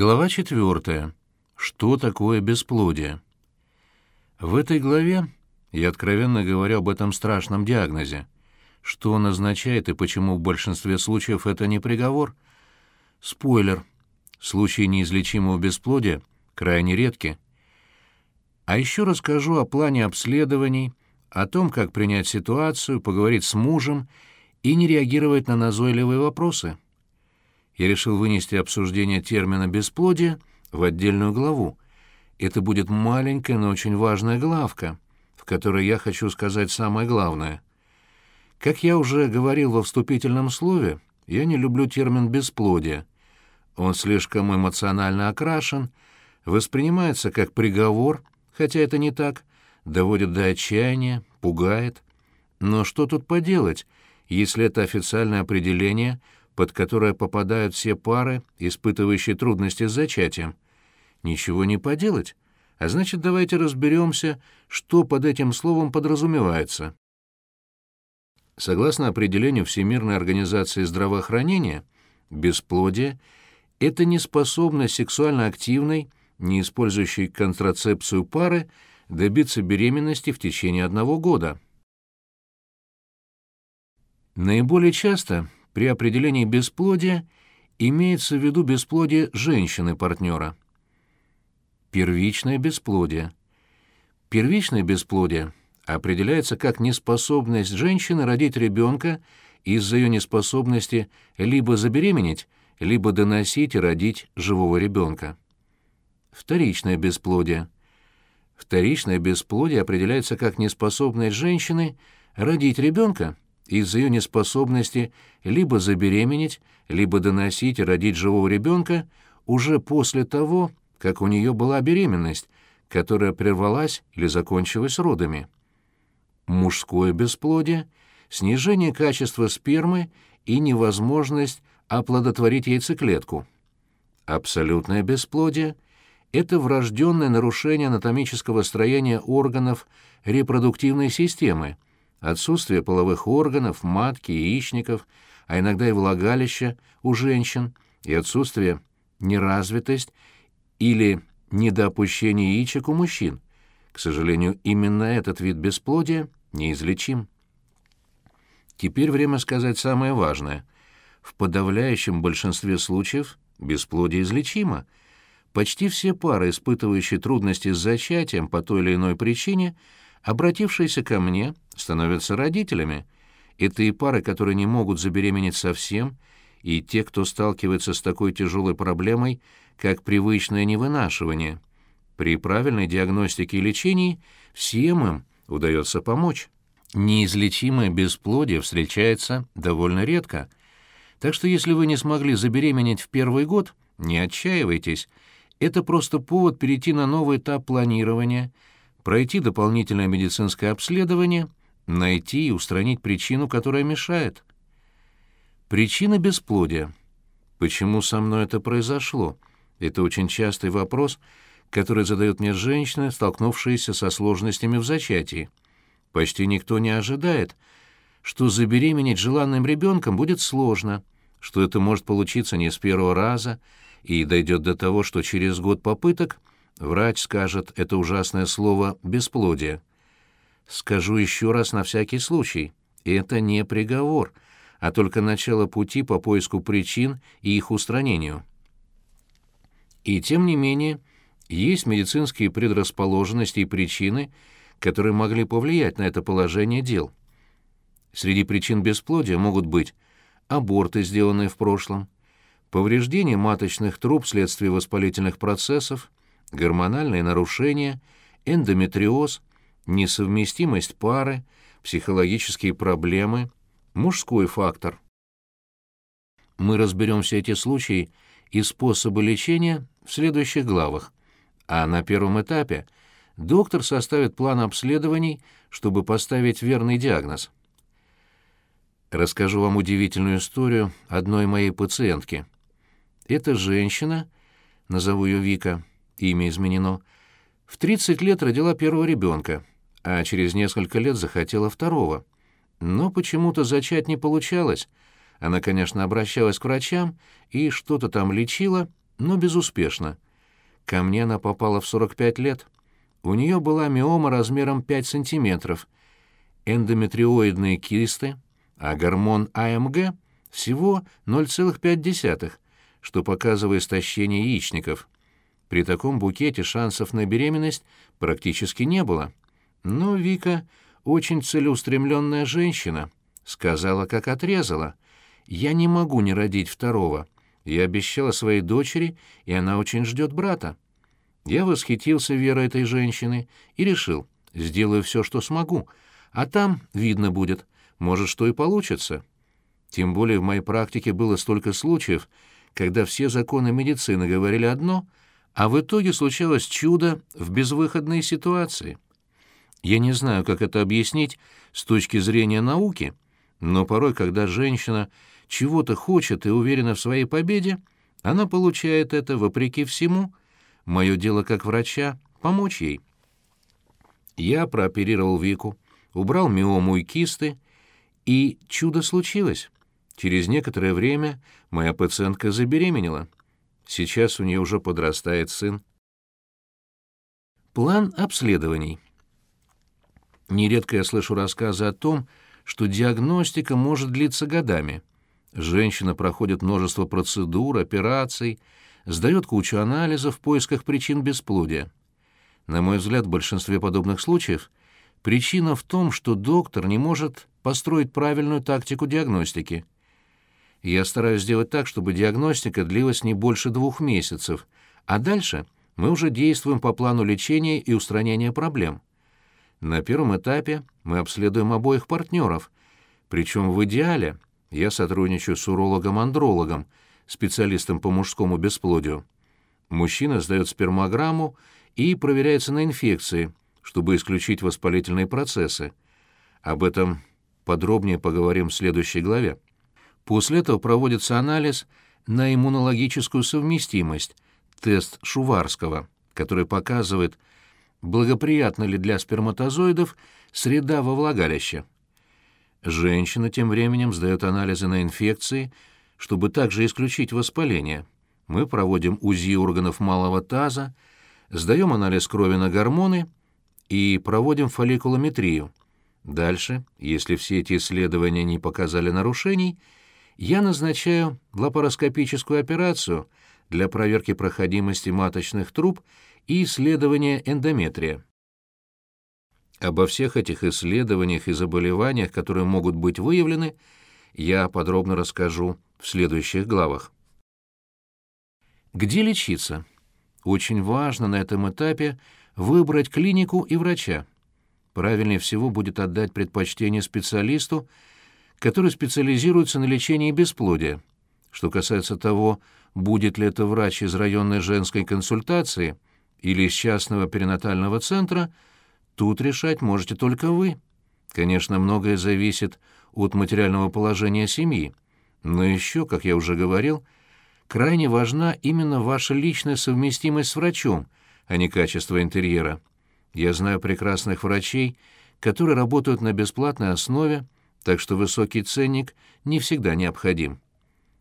Глава четвертая. Что такое бесплодие? В этой главе я откровенно говорю об этом страшном диагнозе. Что он означает и почему в большинстве случаев это не приговор? Спойлер. Случаи неизлечимого бесплодия крайне редки. А еще расскажу о плане обследований, о том, как принять ситуацию, поговорить с мужем и не реагировать на назойливые вопросы я решил вынести обсуждение термина «бесплодие» в отдельную главу. Это будет маленькая, но очень важная главка, в которой я хочу сказать самое главное. Как я уже говорил во вступительном слове, я не люблю термин «бесплодие». Он слишком эмоционально окрашен, воспринимается как приговор, хотя это не так, доводит до отчаяния, пугает. Но что тут поделать, если это официальное определение — под которое попадают все пары, испытывающие трудности с зачатием. Ничего не поделать. А значит, давайте разберемся, что под этим словом подразумевается. Согласно определению Всемирной организации здравоохранения, бесплодие — это неспособность сексуально активной, не использующей контрацепцию пары, добиться беременности в течение одного года. Наиболее часто при определении бесплодия имеется в виду бесплодие женщины-партнера. Первичное бесплодие. Первичное бесплодие определяется как неспособность женщины родить ребенка из-за ее неспособности либо забеременеть, либо доносить и родить живого ребенка. Вторичное бесплодие. Вторичное бесплодие определяется как неспособность женщины родить ребенка из-за ее неспособности либо забеременеть, либо доносить и родить живого ребенка уже после того, как у нее была беременность, которая прервалась или закончилась родами. Мужское бесплодие — снижение качества спермы и невозможность оплодотворить яйцеклетку. Абсолютное бесплодие — это врожденное нарушение анатомического строения органов репродуктивной системы — отсутствие половых органов, матки, яичников, а иногда и влагалища у женщин, и отсутствие неразвитость или недоопущение яичек у мужчин. К сожалению, именно этот вид бесплодия неизлечим. Теперь время сказать самое важное. В подавляющем большинстве случаев бесплодие излечимо. Почти все пары, испытывающие трудности с зачатием по той или иной причине, обратившиеся ко мне – становятся родителями. Это и пары, которые не могут забеременеть совсем, и те, кто сталкивается с такой тяжелой проблемой, как привычное невынашивание. При правильной диагностике и лечении всем им удается помочь. Неизлечимое бесплодие встречается довольно редко. Так что если вы не смогли забеременеть в первый год, не отчаивайтесь. Это просто повод перейти на новый этап планирования, пройти дополнительное медицинское обследование найти и устранить причину, которая мешает. Причина бесплодия. Почему со мной это произошло? Это очень частый вопрос, который задают мне женщины, столкнувшиеся со сложностями в зачатии. Почти никто не ожидает, что забеременеть желанным ребенком будет сложно, что это может получиться не с первого раза, и дойдет до того, что через год попыток врач скажет это ужасное слово «бесплодие». Скажу еще раз на всякий случай. Это не приговор, а только начало пути по поиску причин и их устранению. И тем не менее, есть медицинские предрасположенности и причины, которые могли повлиять на это положение дел. Среди причин бесплодия могут быть аборты, сделанные в прошлом, повреждение маточных труб вследствие воспалительных процессов, гормональные нарушения, эндометриоз, несовместимость пары, психологические проблемы, мужской фактор. Мы разберем все эти случаи и способы лечения в следующих главах. А на первом этапе доктор составит план обследований, чтобы поставить верный диагноз. Расскажу вам удивительную историю одной моей пациентки. Эта женщина, назову ее Вика, имя изменено, в 30 лет родила первого ребенка — а через несколько лет захотела второго. Но почему-то зачать не получалось. Она, конечно, обращалась к врачам и что-то там лечила, но безуспешно. Ко мне она попала в 45 лет. У нее была миома размером 5 сантиметров, эндометриоидные кисты, а гормон АМГ всего 0,5, что показывает истощение яичников. При таком букете шансов на беременность практически не было. Но Вика очень целеустремленная женщина, сказала, как отрезала. «Я не могу не родить второго. Я обещала своей дочери, и она очень ждет брата». Я восхитился верой этой женщины и решил, сделаю все, что смогу, а там видно будет, может, что и получится. Тем более в моей практике было столько случаев, когда все законы медицины говорили одно, а в итоге случалось чудо в безвыходной ситуации. Я не знаю, как это объяснить с точки зрения науки, но порой, когда женщина чего-то хочет и уверена в своей победе, она получает это вопреки всему. Мое дело как врача — помочь ей. Я прооперировал Вику, убрал миому и кисты, и чудо случилось. Через некоторое время моя пациентка забеременела. Сейчас у нее уже подрастает сын. План обследований. Нередко я слышу рассказы о том, что диагностика может длиться годами. Женщина проходит множество процедур, операций, сдает кучу анализов в поисках причин бесплодия. На мой взгляд, в большинстве подобных случаев причина в том, что доктор не может построить правильную тактику диагностики. Я стараюсь сделать так, чтобы диагностика длилась не больше двух месяцев, а дальше мы уже действуем по плану лечения и устранения проблем. На первом этапе мы обследуем обоих партнеров, причем в идеале я сотрудничаю с урологом-андрологом, специалистом по мужскому бесплодию. Мужчина сдает спермограмму и проверяется на инфекции, чтобы исключить воспалительные процессы. Об этом подробнее поговорим в следующей главе. После этого проводится анализ на иммунологическую совместимость, тест Шуварского, который показывает, благоприятна ли для сперматозоидов среда во влагалище. Женщина тем временем сдает анализы на инфекции, чтобы также исключить воспаление. Мы проводим УЗИ органов малого таза, сдаем анализ крови на гормоны и проводим фолликулометрию. Дальше, если все эти исследования не показали нарушений, я назначаю лапароскопическую операцию для проверки проходимости маточных труб и исследования эндометрия. Обо всех этих исследованиях и заболеваниях, которые могут быть выявлены, я подробно расскажу в следующих главах. Где лечиться? Очень важно на этом этапе выбрать клинику и врача. Правильнее всего будет отдать предпочтение специалисту, который специализируется на лечении бесплодия. Что касается того, будет ли это врач из районной женской консультации – или из частного перинатального центра, тут решать можете только вы. Конечно, многое зависит от материального положения семьи, но еще, как я уже говорил, крайне важна именно ваша личная совместимость с врачом, а не качество интерьера. Я знаю прекрасных врачей, которые работают на бесплатной основе, так что высокий ценник не всегда необходим.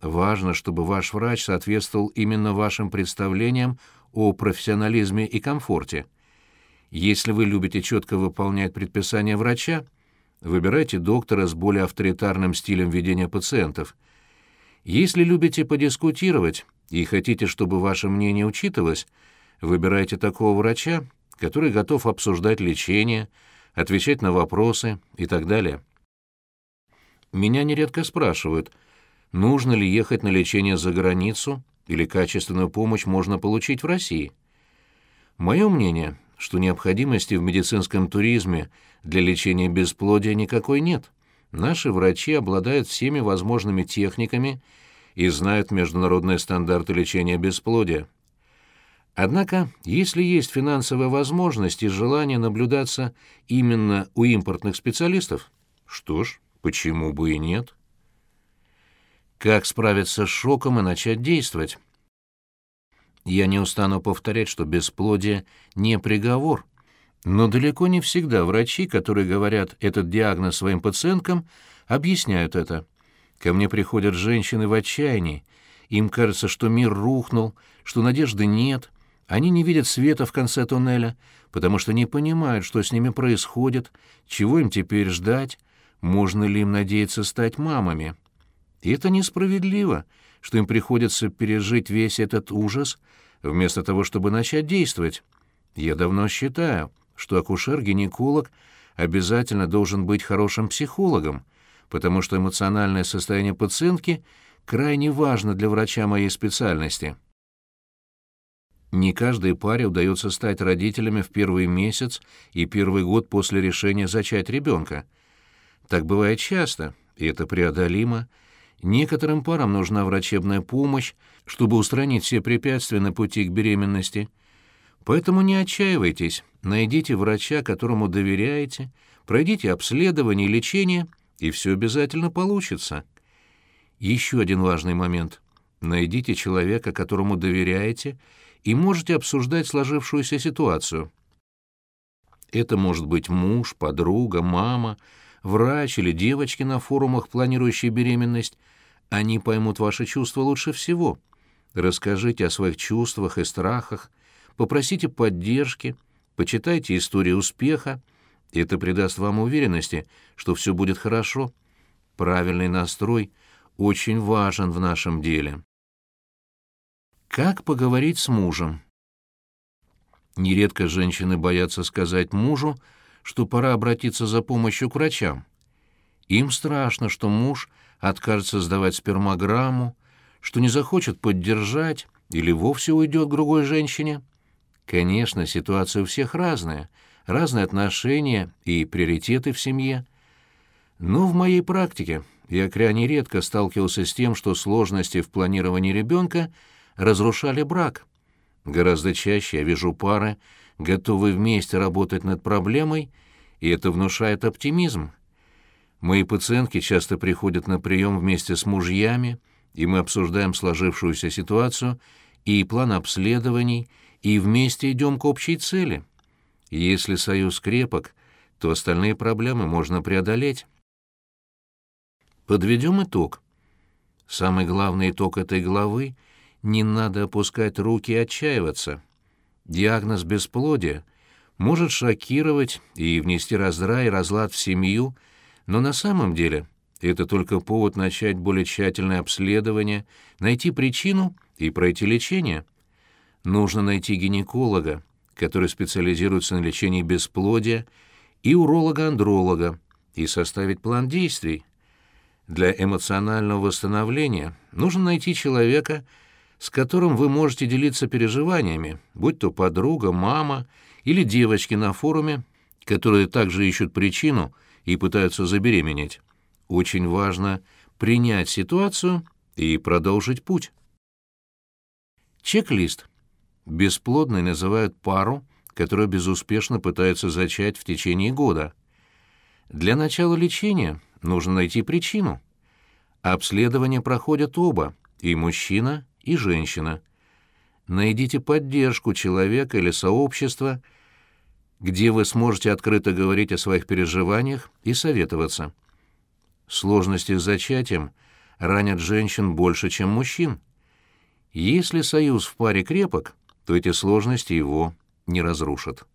Важно, чтобы ваш врач соответствовал именно вашим представлениям о профессионализме и комфорте. Если вы любите четко выполнять предписания врача, выбирайте доктора с более авторитарным стилем ведения пациентов. Если любите подискутировать и хотите, чтобы ваше мнение учитывалось, выбирайте такого врача, который готов обсуждать лечение, отвечать на вопросы и так далее. Меня нередко спрашивают, нужно ли ехать на лечение за границу или качественную помощь можно получить в России. Мое мнение, что необходимости в медицинском туризме для лечения бесплодия никакой нет. Наши врачи обладают всеми возможными техниками и знают международные стандарты лечения бесплодия. Однако, если есть финансовая возможность и желание наблюдаться именно у импортных специалистов, что ж, почему бы и нет? Как справиться с шоком и начать действовать? Я не устану повторять, что бесплодие не приговор. Но далеко не всегда врачи, которые говорят этот диагноз своим пациенткам, объясняют это. Ко мне приходят женщины в отчаянии, Им кажется, что мир рухнул, что надежды нет. Они не видят света в конце туннеля, потому что не понимают, что с ними происходит, чего им теперь ждать, можно ли им надеяться стать мамами. И это несправедливо, что им приходится пережить весь этот ужас, вместо того, чтобы начать действовать. Я давно считаю, что акушер-гинеколог обязательно должен быть хорошим психологом, потому что эмоциональное состояние пациентки крайне важно для врача моей специальности. Не каждой паре удается стать родителями в первый месяц и первый год после решения зачать ребенка. Так бывает часто, и это преодолимо. Некоторым парам нужна врачебная помощь, чтобы устранить все препятствия на пути к беременности. Поэтому не отчаивайтесь, найдите врача, которому доверяете, пройдите обследование и лечение, и все обязательно получится. Еще один важный момент. Найдите человека, которому доверяете, и можете обсуждать сложившуюся ситуацию. Это может быть муж, подруга, мама, врач или девочки на форумах, планирующие беременность. Они поймут ваши чувства лучше всего. Расскажите о своих чувствах и страхах, попросите поддержки, почитайте истории успеха. Это придаст вам уверенности, что все будет хорошо. Правильный настрой очень важен в нашем деле. Как поговорить с мужем? Нередко женщины боятся сказать мужу, что пора обратиться за помощью к врачам. Им страшно, что муж откажется сдавать спермограмму, что не захочет поддержать или вовсе уйдет к другой женщине. Конечно, ситуация у всех разная, разные отношения и приоритеты в семье. Но в моей практике я крайне редко сталкивался с тем, что сложности в планировании ребенка – разрушали брак. Гораздо чаще я вижу пары, готовые вместе работать над проблемой, и это внушает оптимизм. Мои пациентки часто приходят на прием вместе с мужьями, и мы обсуждаем сложившуюся ситуацию и план обследований, и вместе идем к общей цели. Если союз крепок, то остальные проблемы можно преодолеть. Подведем итог. Самый главный итог этой главы — не надо опускать руки и отчаиваться. Диагноз бесплодия может шокировать и внести раздрай и разлад в семью, но на самом деле это только повод начать более тщательное обследование, найти причину и пройти лечение. Нужно найти гинеколога, который специализируется на лечении бесплодия, и уролога-андролога, и составить план действий. Для эмоционального восстановления нужно найти человека, с которым вы можете делиться переживаниями, будь то подруга, мама или девочки на форуме, которые также ищут причину и пытаются забеременеть. Очень важно принять ситуацию и продолжить путь. Чек-лист. Бесплодной называют пару, которая безуспешно пытается зачать в течение года. Для начала лечения нужно найти причину. Обследование проходят оба, и мужчина, и женщина. Найдите поддержку человека или сообщества, где вы сможете открыто говорить о своих переживаниях и советоваться. Сложности с зачатием ранят женщин больше, чем мужчин. Если союз в паре крепок, то эти сложности его не разрушат.